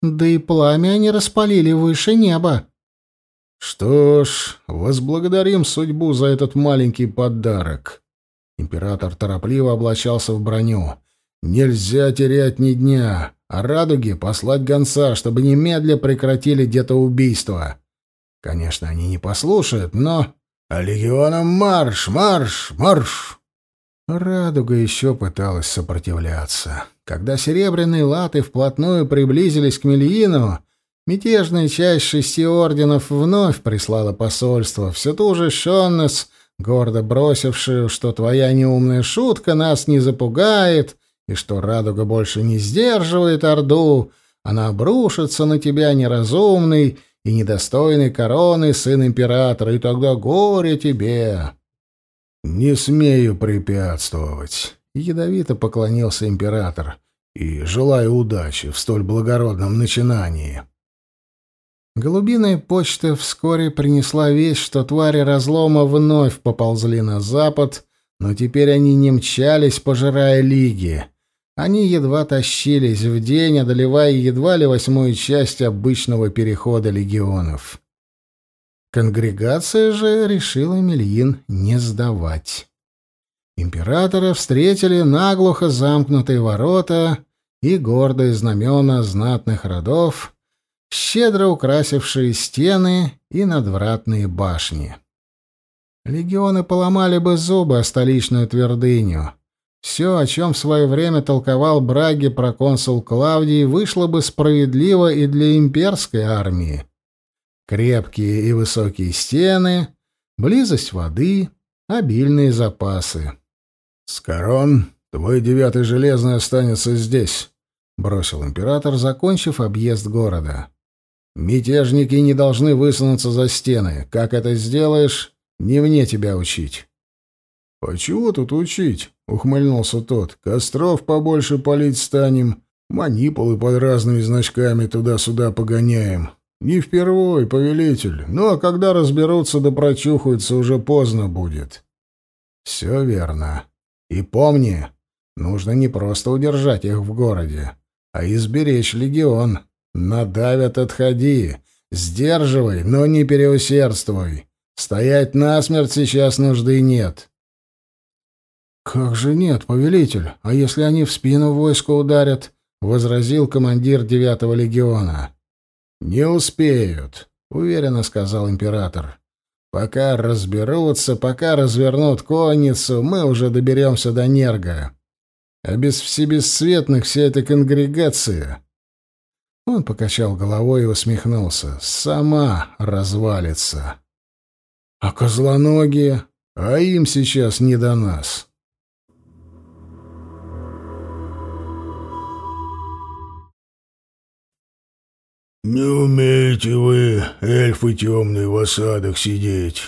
Да и пламя они распалили выше неба. Что ж, возблагодарим судьбу за этот маленький подарок. Император торопливо облачался в броню. Нельзя терять ни дня, а радуги послать гонца, чтобы немедля прекратили где-то убийство. Конечно, они не послушают, но... Легионам марш, марш, марш! Радуга еще пыталась сопротивляться. Когда серебряные латы вплотную приблизились к Мельину, мятежная часть шести орденов вновь прислала посольство, все ту же Шоннес, гордо бросившую, что твоя неумная шутка нас не запугает, и что радуга больше не сдерживает Орду, она обрушится на тебя неразумный и недостойный короны сын императора, и тогда горе тебе. «Не смею препятствовать», — ядовито поклонился император, «и желаю удачи в столь благородном начинании». Голубиная почта вскоре принесла весть, что твари разлома вновь поползли на запад, но теперь они не мчались, пожирая лиги. Они едва тащились в день, одолевая едва ли восьмую часть обычного перехода легионов. Конгрегация же решила Мельин не сдавать. Императора встретили наглухо замкнутые ворота и гордые знамена знатных родов, щедро украсившие стены и надвратные башни. Легионы поломали бы зубы о столичную твердыню. Все, о чем в свое время толковал Браги проконсул Клавдий, вышло бы справедливо и для имперской армии. Крепкие и высокие стены, близость воды, обильные запасы. «Скорон, твой девятый железный останется здесь», — бросил император, закончив объезд города. «Мятежники не должны высунуться за стены. Как это сделаешь, не мне тебя учить». «А чего тут учить?» — ухмыльнулся тот. «Костров побольше полить станем, манипулы под разными значками туда-сюда погоняем. Не впервой, повелитель. Ну а когда разберутся да прочухаются, уже поздно будет. Все верно. И помни, нужно не просто удержать их в городе, а изберечь легион. Надавят, отходи. Сдерживай, но не переусердствуй. Стоять насмерть сейчас нужды нет. «Как же нет, повелитель? А если они в спину войску ударят?» — возразил командир девятого легиона. «Не успеют», — уверенно сказал император. «Пока разберутся, пока развернут конницу, мы уже доберемся до Нерга. А без всебесцветных вся эта конгрегация...» Он покачал головой и усмехнулся. «Сама развалится. А козлоногие? А им сейчас не до нас». «Не умеете вы, эльфы темные, в осадах сидеть!»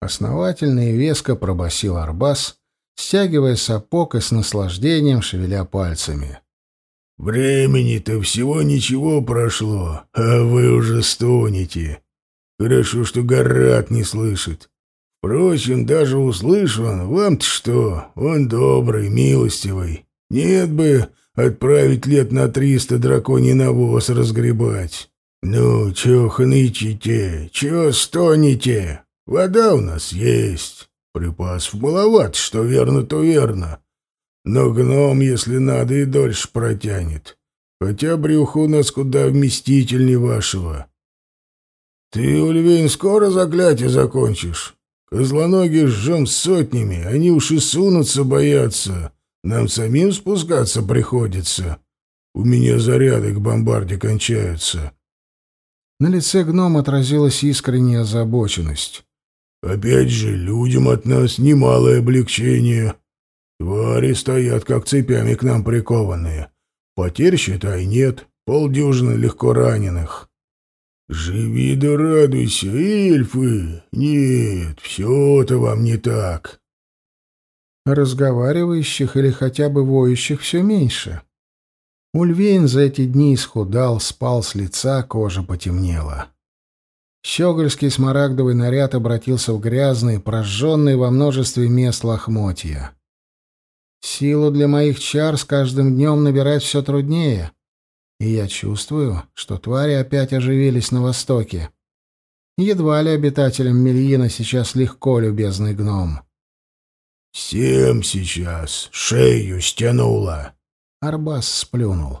Основательно и веско пробасил Арбас, стягивая сапог и с наслаждением шевеля пальцами. «Времени-то всего ничего прошло, а вы уже стонете. Хорошо, что Гарат не слышит. Впрочем, даже услышь он, вам-то что, он добрый, милостивый. Нет бы отправить лет на триста драконий навоз разгребать. Ну, чё хнычете, чё стонете? Вода у нас есть. Припасов маловат, что верно, то верно. Но гном, если надо, и дольше протянет. Хотя брюхо у нас куда вместительней вашего. Ты, Ульвин, скоро заклятие закончишь? Козлоногие жжем сотнями, они уж и сунутся боятся. Нам самим спускаться приходится. У меня заряды к бомбарде кончаются. На лице гнома отразилась искренняя озабоченность. Опять же, людям от нас немалое облегчение. Твари стоят, как цепями к нам прикованные. Потерь, считай, нет. Полдюжины легко раненых. Живи да радуйся, эльфы. Нет, все-то вам не так. Разговаривающих или хотя бы воющих все меньше. Ульвейн за эти дни исхудал, спал с лица, кожа потемнела. Щегольский смарагдовый наряд обратился в грязный, прожженный во множестве мест лохмотья. Силу для моих чар с каждым днем набирать все труднее, и я чувствую, что твари опять оживились на востоке. Едва ли обитателям Мельина сейчас легко, любезный гном. Всем сейчас шею стянуло. Арбас сплюнул.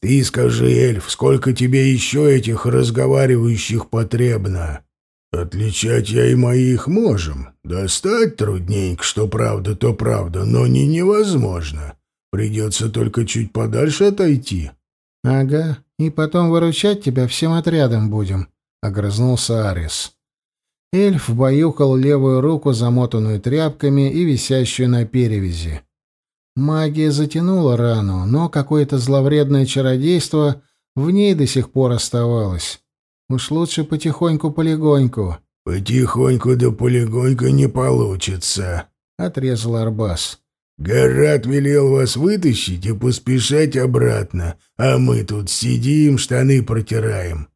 «Ты скажи, эльф, сколько тебе еще этих разговаривающих потребно? Отличать я и моих можем. Достать трудненько, что правда, то правда, но не невозможно. Придется только чуть подальше отойти». «Ага, и потом выручать тебя всем отрядом будем», — огрызнулся Арис. Эльф баюкал левую руку, замотанную тряпками и висящую на перевязи. Магия затянула рану, но какое-то зловредное чародейство в ней до сих пор оставалось. Уж лучше потихоньку-полегоньку. «Потихоньку да полегоньку не получится», — отрезал Арбас. «Гарат велел вас вытащить и поспешать обратно, а мы тут сидим, штаны протираем.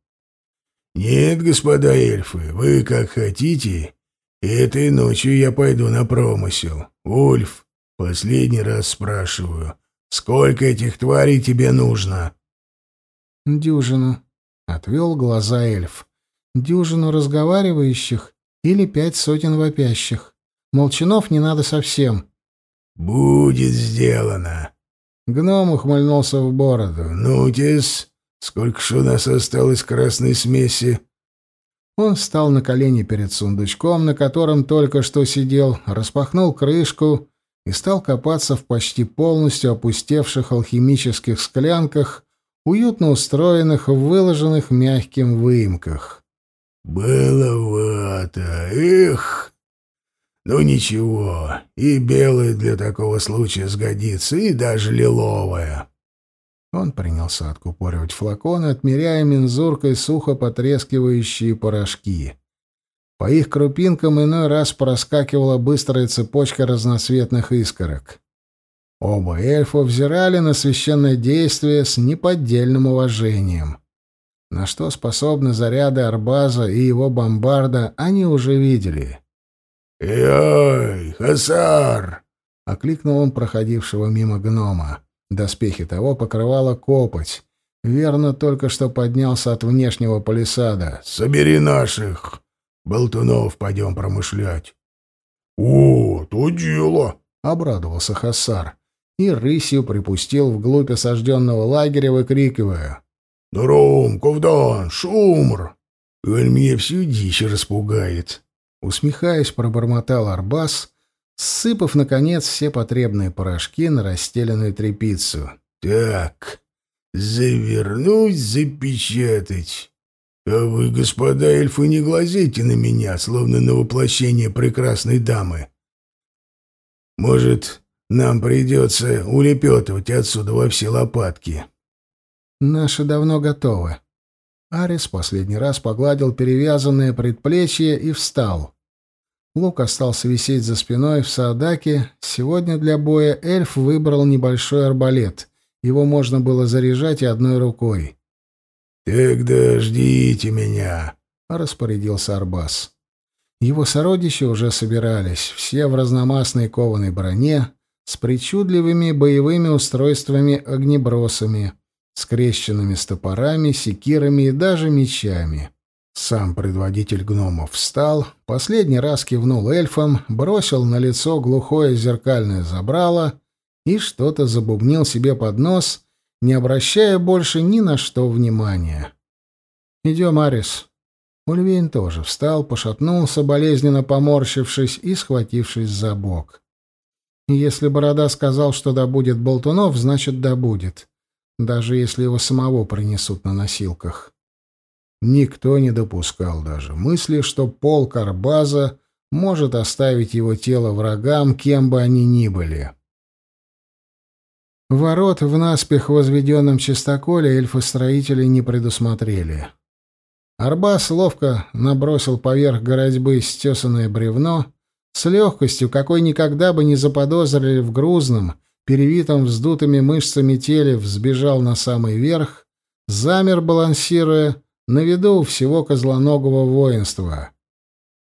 Нет, господа эльфы, вы как хотите. Этой ночью я пойду на промысел. Ульф, Последний раз спрашиваю, сколько этих тварей тебе нужно? Дюжину, отвел глаза эльф. Дюжину разговаривающих или пять сотен вопящих. Молчанов не надо совсем. Будет сделано. Гном ухмыльнулся в бороду. Ну, тес, сколько ж у нас осталось красной смеси? Он встал на колени перед сундучком, на котором только что сидел, распахнул крышку и стал копаться в почти полностью опустевших алхимических склянках, уютно устроенных в выложенных мягким выемках. «Беловато! Эх!» «Ну ничего, и белое для такого случая сгодится, и даже лиловое». Он принялся откупоривать флаконы, отмеряя мензуркой сухо потрескивающие порошки. По их крупинкам иной раз проскакивала быстрая цепочка разноцветных искорок. Оба эльфа взирали на священное действие с неподдельным уважением. На что способны заряды Арбаза и его бомбарда, они уже видели. «Эй, Хасар!» — окликнул он проходившего мимо гнома. Доспехи того покрывала копоть. Верно, только что поднялся от внешнего палисада. «Собери наших!» Болтунов пойдем промышлять. — О, то дело! — обрадовался Хасар и рысью припустил вглубь осажденного лагеря, выкрикивая. — Наром, Ковдан, Шумр! Он мне всю дичь распугает! Усмехаясь, пробормотал Арбас, сыпав, наконец, все потребные порошки на расстеленную тряпицу. — Так, завернуть, запечатать. «А вы, господа эльфы, не глазейте на меня, словно на воплощение прекрасной дамы. Может, нам придется улепетывать отсюда во все лопатки?» «Наши давно готовы». Арис последний раз погладил перевязанное предплечье и встал. Лук остался висеть за спиной в Саадаке. Сегодня для боя эльф выбрал небольшой арбалет. Его можно было заряжать и одной рукой. «Тогда ждите меня», — распорядился Арбас. Его сородичи уже собирались, все в разномастной кованой броне, с причудливыми боевыми устройствами-огнебросами, скрещенными стопорами, секирами и даже мечами. Сам предводитель гномов встал, последний раз кивнул эльфам, бросил на лицо глухое зеркальное забрало и что-то забубнил себе под нос, не обращая больше ни на что внимания. «Идем, Арис». Ульвейн тоже встал, пошатнулся, болезненно поморщившись и схватившись за бок. Если Борода сказал, что добудет болтунов, значит, добудет, даже если его самого принесут на носилках. Никто не допускал даже мысли, что полк Арбаза может оставить его тело врагам, кем бы они ни были. Ворот в наспех возведенном чистоколе эльфы-строители не предусмотрели. Арбас ловко набросил поверх городьбы стесанное бревно с легкостью, какой никогда бы не заподозрили в грузном, перевитом вздутыми мышцами теле, взбежал на самый верх, замер, балансируя, на виду всего козлоногого воинства.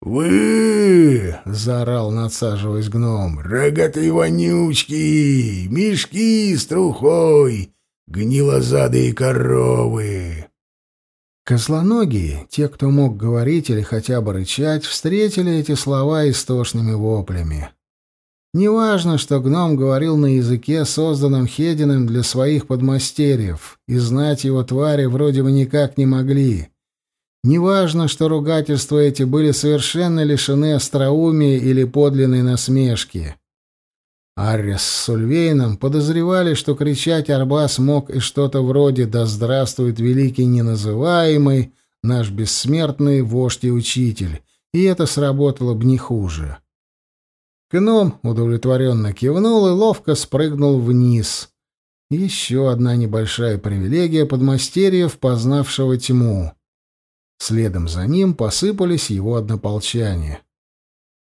«Вы!» — заорал, надсаживаясь гном. «Рогатые вонючки! Мешки с трухой! Гнилозадые коровы!» Козлоногие, те, кто мог говорить или хотя бы рычать, встретили эти слова истошными воплями. Неважно, что гном говорил на языке, созданном Хединым для своих подмастерьев, и знать его твари вроде бы никак не могли. Неважно, что ругательства эти были совершенно лишены остроумия или подлинной насмешки. Аррес с Ульвейном подозревали, что кричать Арбас мог и что-то вроде «Да здравствует великий неназываемый, наш бессмертный вождь и учитель», и это сработало бы не хуже. Гном удовлетворенно кивнул и ловко спрыгнул вниз. Еще одна небольшая привилегия подмастерьев, познавшего тьму. Следом за ним посыпались его однополчане.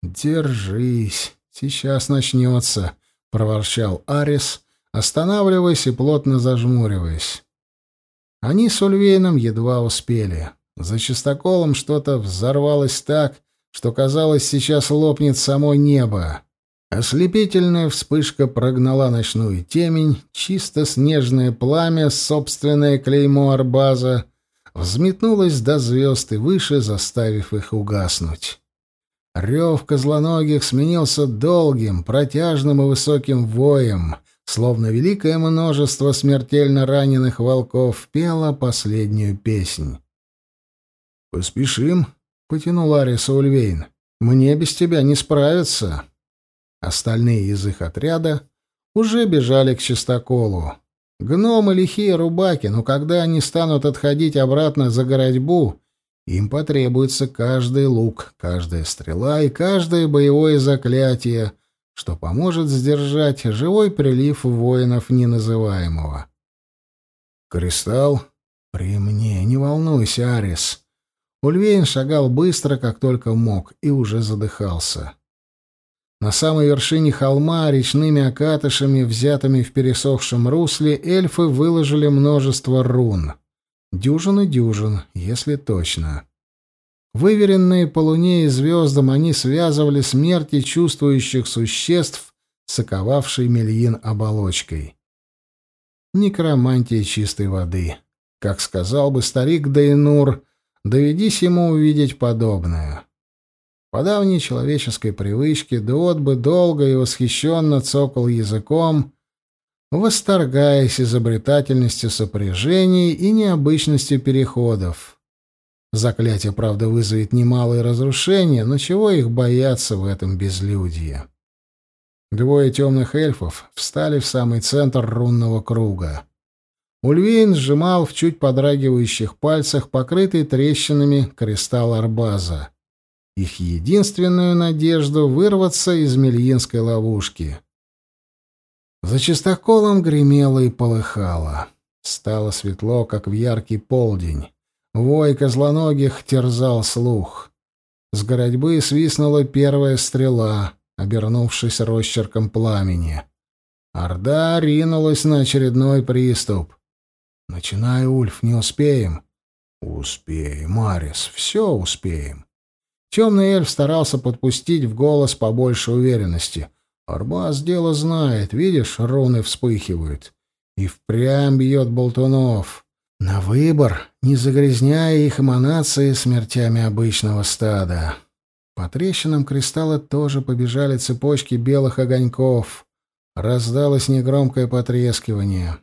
«Держись!» «Сейчас начнется», — проворчал Арис, останавливаясь и плотно зажмуриваясь. Они с Ульвейном едва успели. За чистоколом что-то взорвалось так, что, казалось, сейчас лопнет само небо. Ослепительная вспышка прогнала ночную темень, чисто снежное пламя, собственное клеймо Арбаза, взметнулось до звезд и выше, заставив их угаснуть. Рев козлоногих сменился долгим, протяжным и высоким воем, словно великое множество смертельно раненых волков пело последнюю песнь. «Поспешим», — потянул Ариса Ульвейн. «Мне без тебя не справиться». Остальные из их отряда уже бежали к чистоколу. Гномы лихие рубаки, но когда они станут отходить обратно за городьбу, им потребуется каждый лук, каждая стрела и каждое боевое заклятие, что поможет сдержать живой прилив воинов неназываемого. «Кристалл? При мне, не волнуйся, Арис». Ульвейн шагал быстро, как только мог, и уже задыхался. На самой вершине холма речными окатышами, взятыми в пересохшем русле, эльфы выложили множество рун — Дюжины дюжин, если точно. Выверенные по луне и звездам, они связывали смерти чувствующих существ с оковавшей Мельин оболочкой. Некромантия чистой воды. Как сказал бы старик Дейнур, доведись ему увидеть подобное. По давней человеческой привычке Дуот бы долго и восхищенно цокал языком, восторгаясь изобретательностью сопряжений и необычностью переходов. Заклятие, правда, вызовет немалые разрушения, но чего их бояться в этом безлюдье? Двое темных эльфов встали в самый центр рунного круга. Ульвейн сжимал в чуть подрагивающих пальцах покрытый трещинами кристалл Арбаза. Их единственную надежду вырваться из мельинской ловушки — за чистоколом гремело и полыхало. Стало светло, как в яркий полдень. Вой козлоногих терзал слух. С городьбы свистнула первая стрела, обернувшись росчерком пламени. Орда ринулась на очередной приступ. «Начинай, Ульф, не успеем». «Успеем, Марис, все успеем». Темный эльф старался подпустить в голос побольше уверенности — Арбаз дело знает, видишь, руны вспыхивают. И впрямь бьет болтунов. На выбор, не загрязняя их эманации смертями обычного стада. По трещинам кристалла тоже побежали цепочки белых огоньков. Раздалось негромкое потрескивание.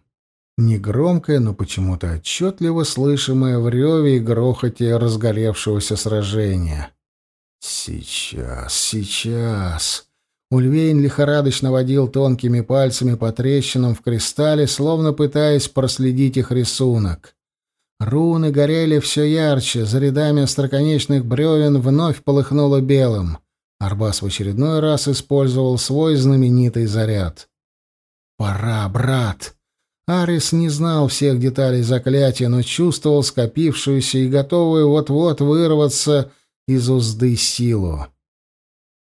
Негромкое, но почему-то отчетливо слышимое в реве и грохоте разгоревшегося сражения. «Сейчас, сейчас!» Ульвейн лихорадочно водил тонкими пальцами по трещинам в кристалле, словно пытаясь проследить их рисунок. Руны горели все ярче, за рядами остроконечных бревен вновь полыхнуло белым. Арбас в очередной раз использовал свой знаменитый заряд. «Пора, брат!» Арис не знал всех деталей заклятия, но чувствовал скопившуюся и готовую вот-вот вырваться из узды силу.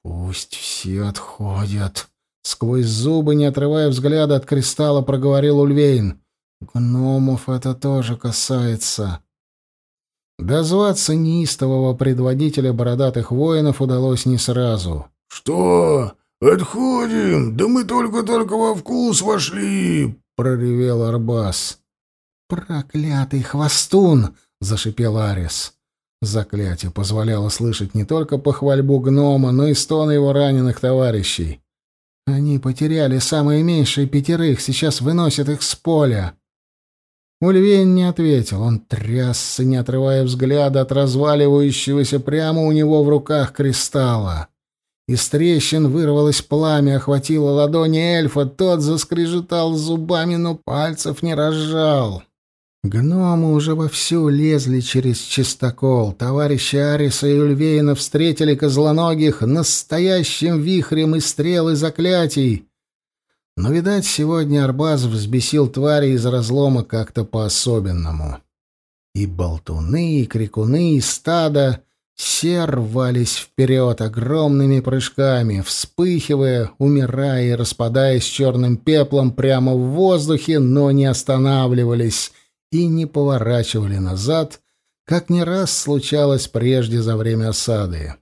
«Пусть все отходят», — сквозь зубы, не отрывая взгляда от кристалла, проговорил Ульвейн. «Гномов это тоже касается». Дозваться неистового предводителя бородатых воинов удалось не сразу. «Что? Отходим? Да мы только-только во вкус вошли!» — проревел Арбас. «Проклятый хвостун!» — зашипел Арис. Заклятие позволяло слышать не только похвальбу гнома, но и стоны его раненых товарищей. Они потеряли самые меньшие пятерых, сейчас выносят их с поля. Ульвейн не ответил. Он трясся, не отрывая взгляда от разваливающегося прямо у него в руках кристалла. Из трещин вырвалось пламя, охватило ладони эльфа, тот заскрежетал зубами, но пальцев не разжал. Гномы уже вовсю лезли через чистокол. Товарищи Ариса и Ульвейна встретили козлоногих настоящим вихрем и стрел и заклятий. Но, видать, сегодня Арбаз взбесил твари из разлома как-то по-особенному. И болтуны, и крикуны, и стадо все рвались вперед огромными прыжками, вспыхивая, умирая и распадаясь черным пеплом прямо в воздухе, но не останавливались и не поворачивали назад, как не раз случалось прежде за время осады.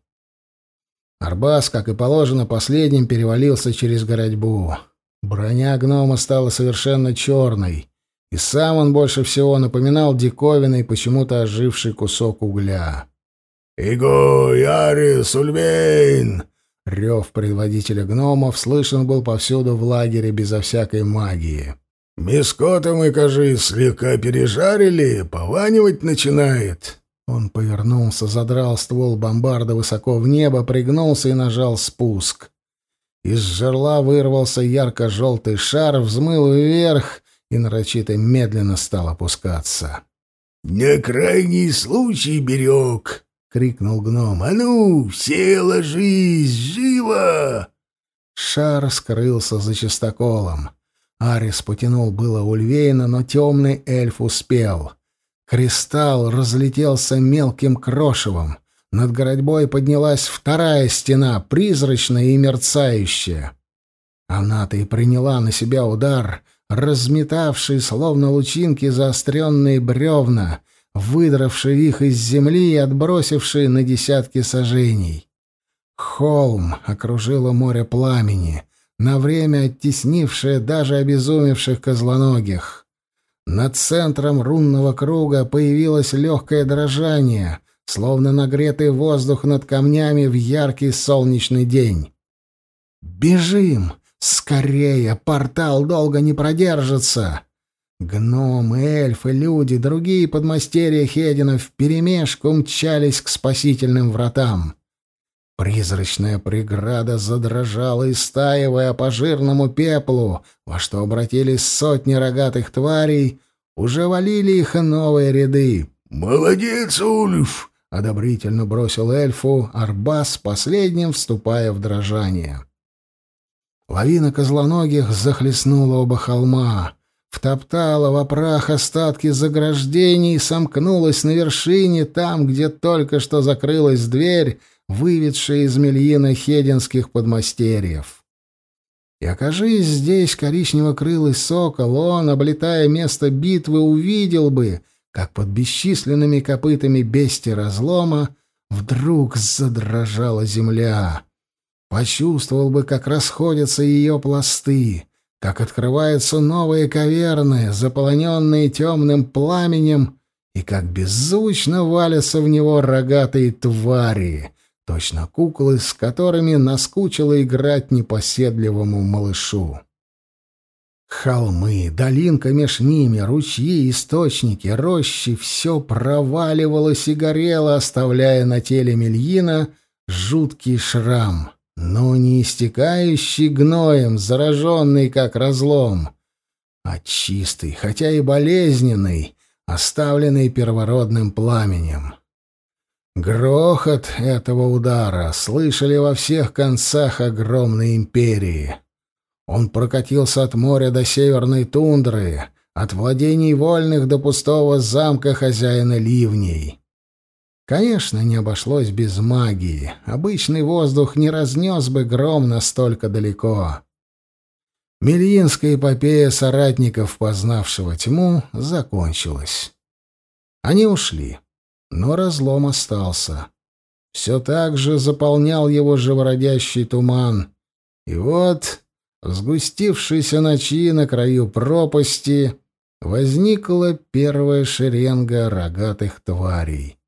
Арбас, как и положено, последним перевалился через городьбу. Броня гнома стала совершенно черной, и сам он больше всего напоминал диковинный, почему-то оживший кусок угля. «Иго, Ярис, Ульвейн!» Рев предводителя гномов слышен был повсюду в лагере безо всякой магии. «Мискота мы, кажись, слегка пережарили, пованивать начинает». Он повернулся, задрал ствол бомбарда высоко в небо, пригнулся и нажал спуск. Из жерла вырвался ярко-желтый шар, взмыл вверх и нарочито медленно стал опускаться. «На крайний случай берег!» — крикнул гном. «А ну, все ложись, живо!» Шар скрылся за чистоколом. Арис потянул было Ульвейна, но темный эльф успел. Кристалл разлетелся мелким крошевом. Над городьбой поднялась вторая стена, призрачная и мерцающая. Она-то и приняла на себя удар, разметавший, словно лучинки, заостренные бревна, выдравшие их из земли и отбросившие на десятки сажений. Холм окружило море пламени, на время оттеснившее даже обезумевших козлоногих. Над центром рунного круга появилось легкое дрожание, словно нагретый воздух над камнями в яркий солнечный день. «Бежим! Скорее! Портал долго не продержится!» Гномы, эльфы, люди, другие подмастерья Хедина вперемешку мчались к спасительным вратам. Призрачная преграда задрожала, истаивая по жирному пеплу, во что обратились сотни рогатых тварей, уже валили их новые ряды. «Молодец, Ульф! — одобрительно бросил эльфу Арбас, последним вступая в дрожание. Лавина козлоногих захлестнула оба холма, втоптала в опрах остатки заграждений и сомкнулась на вершине, там, где только что закрылась дверь, выведшая из мельина хединских подмастерьев. И окажись здесь коричнево-крылый сокол, он, облетая место битвы, увидел бы — как под бесчисленными копытами бестия разлома вдруг задрожала земля. Почувствовал бы, как расходятся ее пласты, как открываются новые каверны, заполоненные темным пламенем, и как беззвучно валятся в него рогатые твари, точно куклы, с которыми наскучило играть непоседливому малышу. Холмы, долинка меж ними, ручьи, источники, рощи — все проваливалось и горело, оставляя на теле Мельина жуткий шрам, но не истекающий гноем, зараженный как разлом, а чистый, хотя и болезненный, оставленный первородным пламенем. Грохот этого удара слышали во всех концах огромной империи — он прокатился от моря до северной тундры, от владений вольных до пустого замка хозяина ливней. Конечно, не обошлось без магии. Обычный воздух не разнес бы гром настолько далеко. Мельинская эпопея соратников, познавшего тьму, закончилась. Они ушли, но разлом остался. Все так же заполнял его живородящий туман. И вот в сгустившейся ночи на краю пропасти возникла первая шеренга рогатых тварей.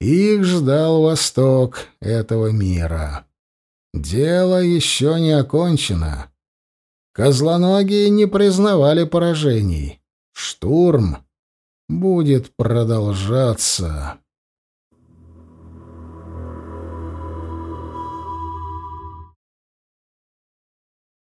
Их ждал восток этого мира. Дело еще не окончено. Козлоногие не признавали поражений. Штурм будет продолжаться.